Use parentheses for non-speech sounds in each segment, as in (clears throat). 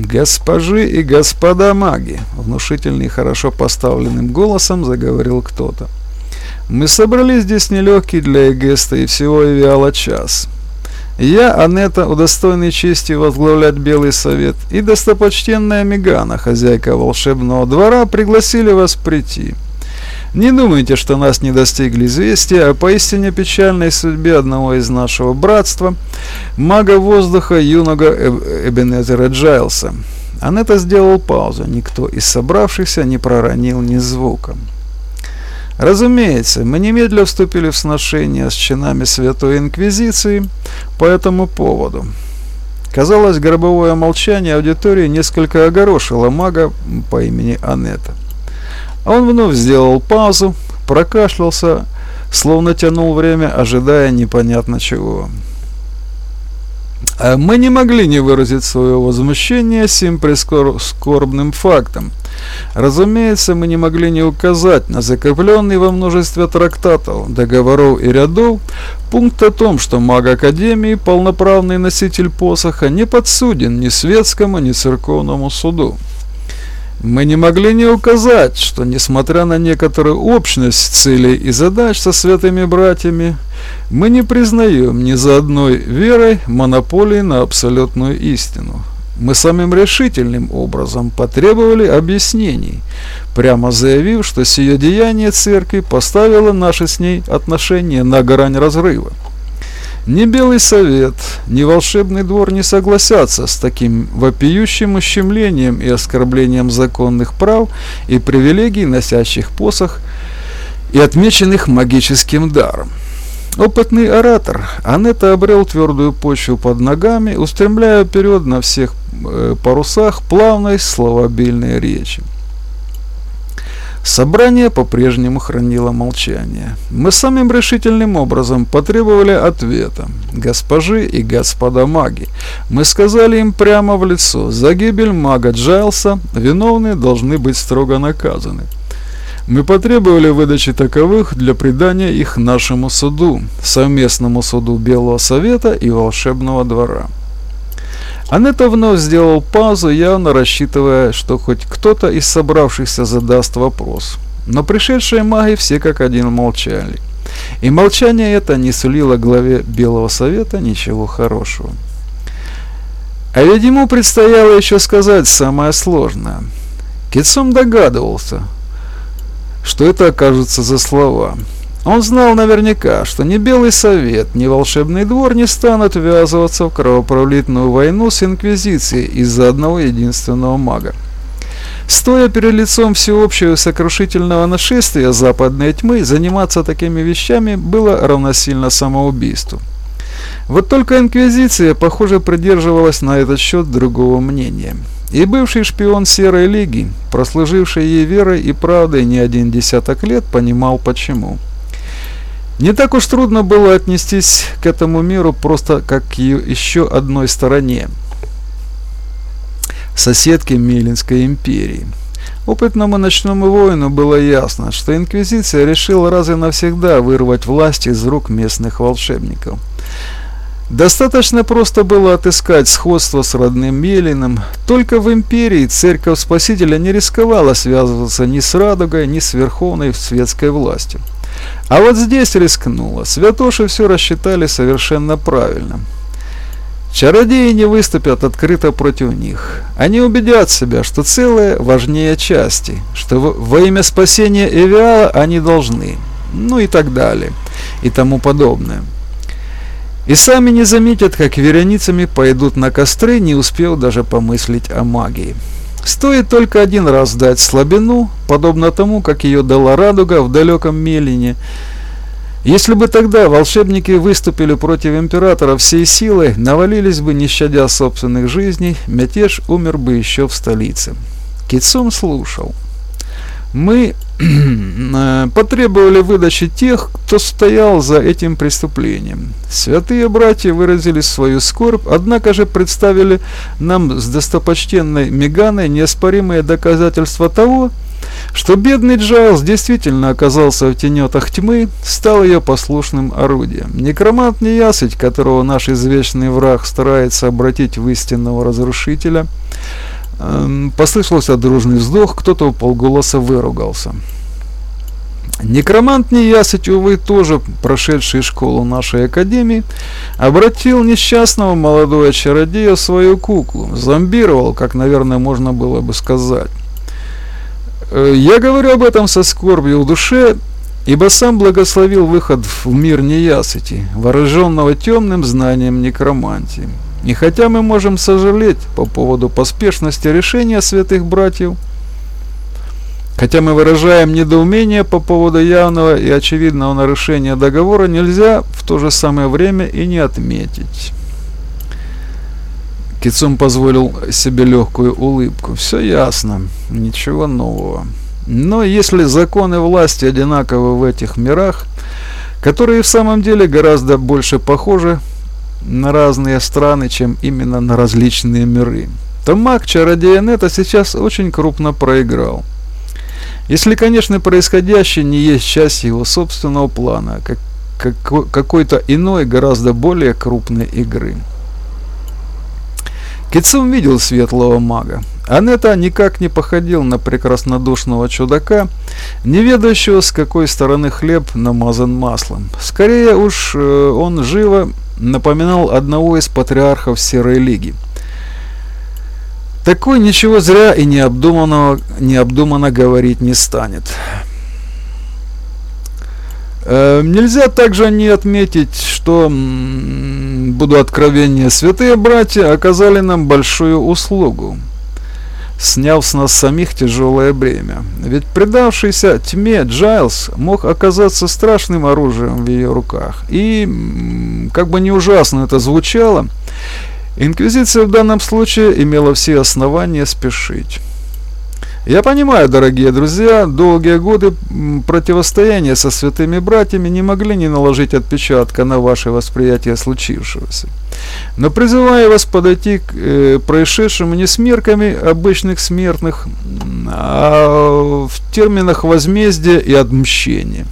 «Госпожи и господа маги!» — внушительным и хорошо поставленным голосом заговорил кто-то. «Мы собрались здесь нелегкий для Эгеста и всего Эвиала час. Я, Анетта, удостоенный чести возглавлять Белый Совет, и достопочтенная Мегана, хозяйка волшебного двора, пригласили вас прийти». Не думайте, что нас не достигли известия о поистине печальной судьбе одного из нашего братства, мага воздуха юного Эбенезера Джайлса. Анетта сделал паузу, никто из собравшихся не проронил ни звука. Разумеется, мы немедленно вступили в сношение с чинами Святой Инквизиции по этому поводу. Казалось, гробовое молчание аудитории несколько огорошило мага по имени Анетта. Он вновь сделал паузу, прокашлялся, словно тянул время, ожидая непонятно чего. А мы не могли не выразить свое возмущение сим прискорбным фактом. Разумеется, мы не могли не указать на закрепленный во множестве трактатов, договоров и рядов пункт о том, что маг Академии, полноправный носитель посоха, не подсуден ни светскому, ни церковному суду. Мы не могли не указать, что, несмотря на некоторую общность целей и задач со святыми братьями, мы не признаем ни за одной верой монополии на абсолютную истину. Мы самым решительным образом потребовали объяснений, прямо заявив, что сие деяние церкви поставило наши с ней отношения на грань разрыва. Ни Белый Совет, ни Волшебный двор не согласятся с таким вопиющим ущемлением и оскорблением законных прав и привилегий, носящих посох и отмеченных магическим даром. Опытный оратор, Анетта обрел твердую почву под ногами, устремляя вперед на всех э, парусах плавной словообильной речи. Собрание по-прежнему хранило молчание. Мы самым решительным образом потребовали ответа. Госпожи и господа маги, мы сказали им прямо в лицо, за гибель мага Джайлса виновные должны быть строго наказаны. Мы потребовали выдачи таковых для придания их нашему суду, совместному суду Белого Совета и Волшебного Двора. Анетта вновь сделал паузу, явно рассчитывая, что хоть кто-то из собравшихся задаст вопрос. Но пришедшие маги все как один молчали. И молчание это не сулило главе Белого Совета ничего хорошего. А ведь ему предстояло еще сказать самое сложное. Китсом догадывался, что это окажется за слова. Он знал наверняка, что ни Белый Совет, ни Волшебный Двор не станут ввязываться в кровопролитную войну с Инквизицией из-за одного единственного мага. Стоя перед лицом всеобщего сокрушительного нашествия западной тьмы, заниматься такими вещами было равносильно самоубийству. Вот только Инквизиция, похоже, придерживалась на этот счет другого мнения. И бывший шпион Серой Лиги, прослуживший ей верой и правдой не один десяток лет, понимал почему. Не так уж трудно было отнестись к этому миру просто как к еще одной стороне соседки Мелинской империи. Опытному ночному воину было ясно, что Инквизиция решила раз и навсегда вырвать власть из рук местных волшебников. Достаточно просто было отыскать сходство с родным Мелиным. Только в империи церковь Спасителя не рисковала связываться ни с Радугой, ни с верховной светской властью. А вот здесь рискнула. Святоши все рассчитали совершенно правильно. Чародеи не выступят открыто против них. Они убедят себя, что целое важнее части, что во имя спасения Эвиала они должны, ну и так далее, и тому подобное. И сами не заметят, как вереницами пойдут на костры, не успев даже помыслить о магии. Стоит только один раз дать слабину, подобно тому, как ее дала радуга в далеком Мелине. Если бы тогда волшебники выступили против императора всей силой, навалились бы, не щадя собственных жизней, мятеж умер бы еще в столице. Кицун слушал. Мы (clears throat) э, потребовали выдачи тех, кто стоял за этим преступлением. Святые братья выразили свою скорбь, однако же представили нам с достопочтенной Меганой неоспоримые доказательства того, что бедный Джайлз действительно оказался в тенетах тьмы, стал ее послушным орудием. Некромант Неясыть, которого наш извечный враг старается обратить в истинного разрушителя, эм, послышался дружный вздох, кто-то у полголоса выругался. Некромант Неясыть, увы, тоже прошедший школу нашей академии, обратил несчастного молодого чародея в свою куклу, зомбировал, как, наверное, можно было бы сказать. Э, я говорю об этом со скорбью в душе, ибо сам благословил выход в мир неясыти, вооруженного темным знанием некромантии. И хотя мы можем сожалеть по поводу поспешности решения святых братьев, хотя мы выражаем недоумение по поводу явного и очевидного нарушения договора, нельзя в то же самое время и не отметить. Кицум позволил себе легкую улыбку. Все ясно, ничего нового. Но если законы власти одинаковы в этих мирах, которые в самом деле гораздо больше похожи на разные страны, чем именно на различные миры, то маг чародея сейчас очень крупно проиграл. Если, конечно, происходящее не есть часть его собственного плана, как, как какой-то иной, гораздо более крупной игры. Кицум видел светлого мага. Анетта никак не походил на прекраснодушного чудака, не ведающего, с какой стороны хлеб намазан маслом. Скорее уж э, он живо напоминал одного из патриархов Серой Лиги. Такой ничего зря и необдуманного, необдуманно говорить не станет. Э, нельзя также не отметить, что буду откровеннее, святые братья оказали нам большую услугу, сняв с нас самих тяжелое бремя. Ведь предавшийся тьме Джайлз мог оказаться страшным оружием в ее руках. И, как бы не ужасно это звучало, Инквизиция в данном случае имела все основания спешить. Я понимаю, дорогие друзья, долгие годы противостояния со святыми братьями не могли не наложить отпечатка на ваше восприятие случившегося. Но призываю вас подойти к э, происшедшему не с мерками обычных смертных, а в терминах возмездия и отмщения.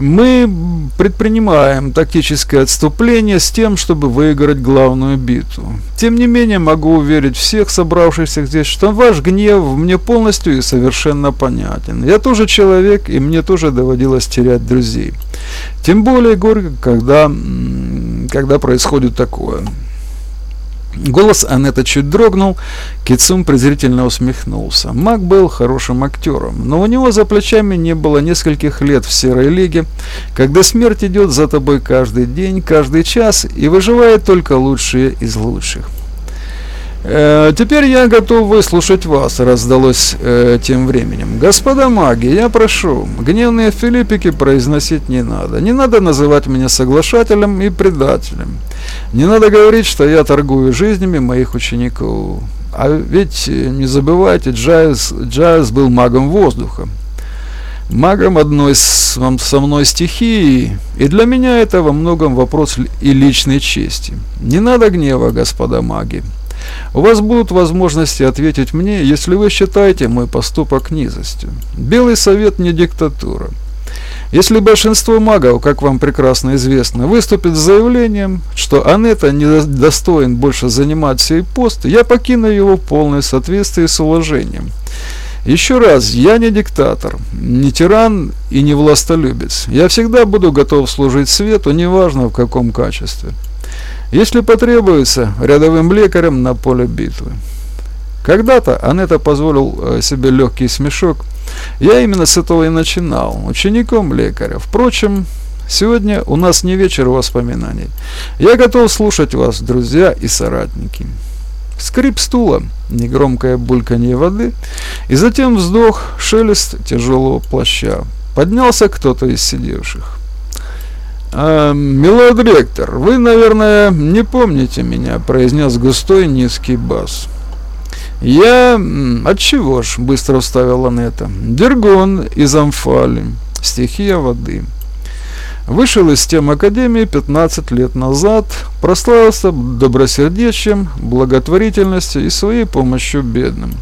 Мы предпринимаем тактическое отступление с тем, чтобы выиграть главную битву. Тем не менее, могу уверить всех собравшихся здесь, что ваш гнев мне полностью и совершенно понятен. Я тоже человек, и мне тоже доводилось терять друзей. Тем более горько, когда, когда происходит такое. Голос Анетты чуть дрогнул, Кицум презрительно усмехнулся. Мак был хорошим актером, но у него за плечами не было нескольких лет в Серой Лиге, когда смерть идет за тобой каждый день, каждый час и выживает только лучшие из лучших. Э, «Теперь я готов выслушать вас», — раздалось э, тем временем. «Господа маги, я прошу, гневные филиппики произносить не надо. Не надо называть меня соглашателем и предателем. Не надо говорить, что я торгую жизнями моих учеников. А ведь, э, не забывайте, Джайлз, Джайлз был магом воздуха. Магом одной с, со мной стихии, и для меня это во многом вопрос и личной чести. Не надо гнева, господа маги». У вас будут возможности ответить мне, если вы считаете мой поступок низостью. Белый совет не диктатура. Если большинство магов, как вам прекрасно известно, выступит с заявлением, что Анетта не достоин больше занимать сей пост, я покину его в полное соответствии с уложением. Еще раз, я не диктатор, не тиран и не властолюбец. Я всегда буду готов служить свету, неважно в каком качестве если потребуется, рядовым лекарем на поле битвы. Когда-то Анетта позволил э, себе легкий смешок. Я именно с этого и начинал, учеником лекаря. Впрочем, сегодня у нас не вечер воспоминаний. Я готов слушать вас, друзья и соратники. Скрип стула, негромкое бульканье воды, и затем вздох, шелест тяжелого плаща. Поднялся кто-то из сидевших. «А, «Милорд ректор, вы, наверное, не помните меня», — произнес густой низкий бас. «Я... Отчего ж?» — быстро вставила Анетта. «Дергон из Амфали. Стихия воды». Вышел из тем Академии 15 лет назад, прославился добросердечием, благотворительностью и своей помощью бедным.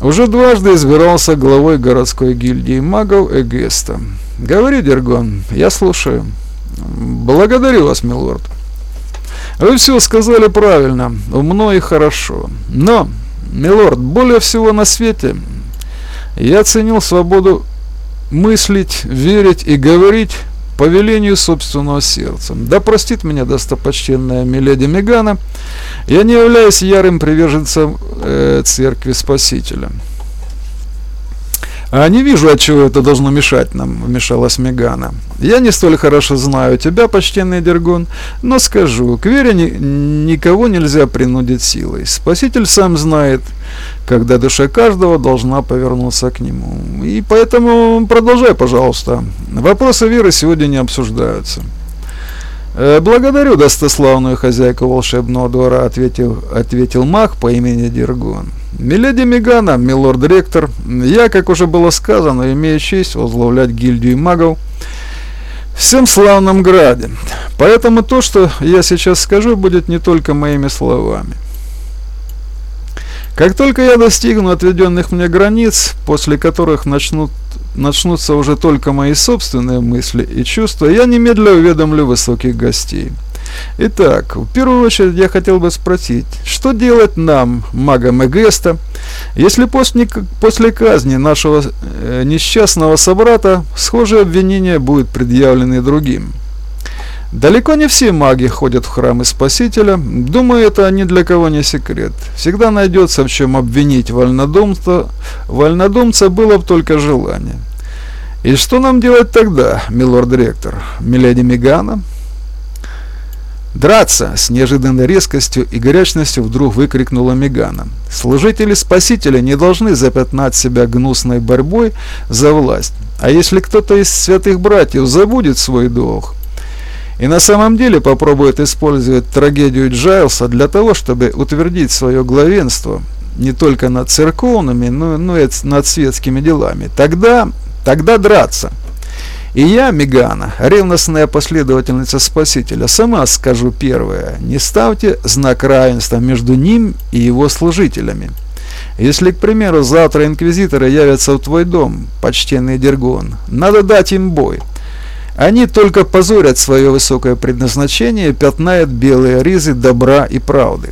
Уже дважды избирался главой городской гильдии магов Эгеста. Говори, Дергон, я слушаю. Благодарю вас, милорд. Вы все сказали правильно, умно и хорошо. Но, милорд, более всего на свете я ценил свободу мыслить, верить и говорить по велению собственного сердца. Да простит меня достопочтенная Миледи Мегана, я не являюсь ярым приверженцем э, Церкви Спасителя. «А не вижу, от чего это должно мешать нам», — вмешалась Мегана. «Я не столь хорошо знаю тебя, почтенный Дергон, но скажу, к вере ни никого нельзя принудить силой. Спаситель сам знает, когда душа каждого должна повернуться к нему. И поэтому продолжай, пожалуйста. Вопросы веры сегодня не обсуждаются». «Э, «Благодарю достославную хозяйку волшебного двора», — ответил, ответил маг по имени Дергон. «Миледи Мегана, милорд-ректор, я, как уже было сказано, имею честь возглавлять гильдию магов всем славном граде. Поэтому то, что я сейчас скажу, будет не только моими словами. Как только я достигну отведенных мне границ, после которых начнут начнутся уже только мои собственные мысли и чувства, я немедленно уведомлю высоких гостей. Итак, в первую очередь я хотел бы спросить, что делать нам, магам Эгеста, если после, после казни нашего э, несчастного собрата схожие обвинения будут предъявлены другим? Далеко не все маги ходят в храмы Спасителя. Думаю, это ни для кого не секрет. Всегда найдется в чем обвинить вольнодумца. Вольнодумца было бы только желание. И что нам делать тогда, милорд-ректор? Миледи Мегана? «Драться!» — с неожиданной резкостью и горячностью вдруг выкрикнула Мегана. «Служители Спасителя не должны запятнать себя гнусной борьбой за власть. А если кто-то из святых братьев забудет свой долг, и на самом деле попробует использовать трагедию Джайлса для того, чтобы утвердить свое главенство не только над церковными, но, и над светскими делами. Тогда, тогда драться. И я, Мегана, ревностная последовательница Спасителя, сама скажу первое. Не ставьте знак равенства между ним и его служителями. Если, к примеру, завтра инквизиторы явятся в твой дом, почтенный Дергон, надо дать им бой. Они только позорят свое высокое предназначение и пятнают белые ризы добра и правды.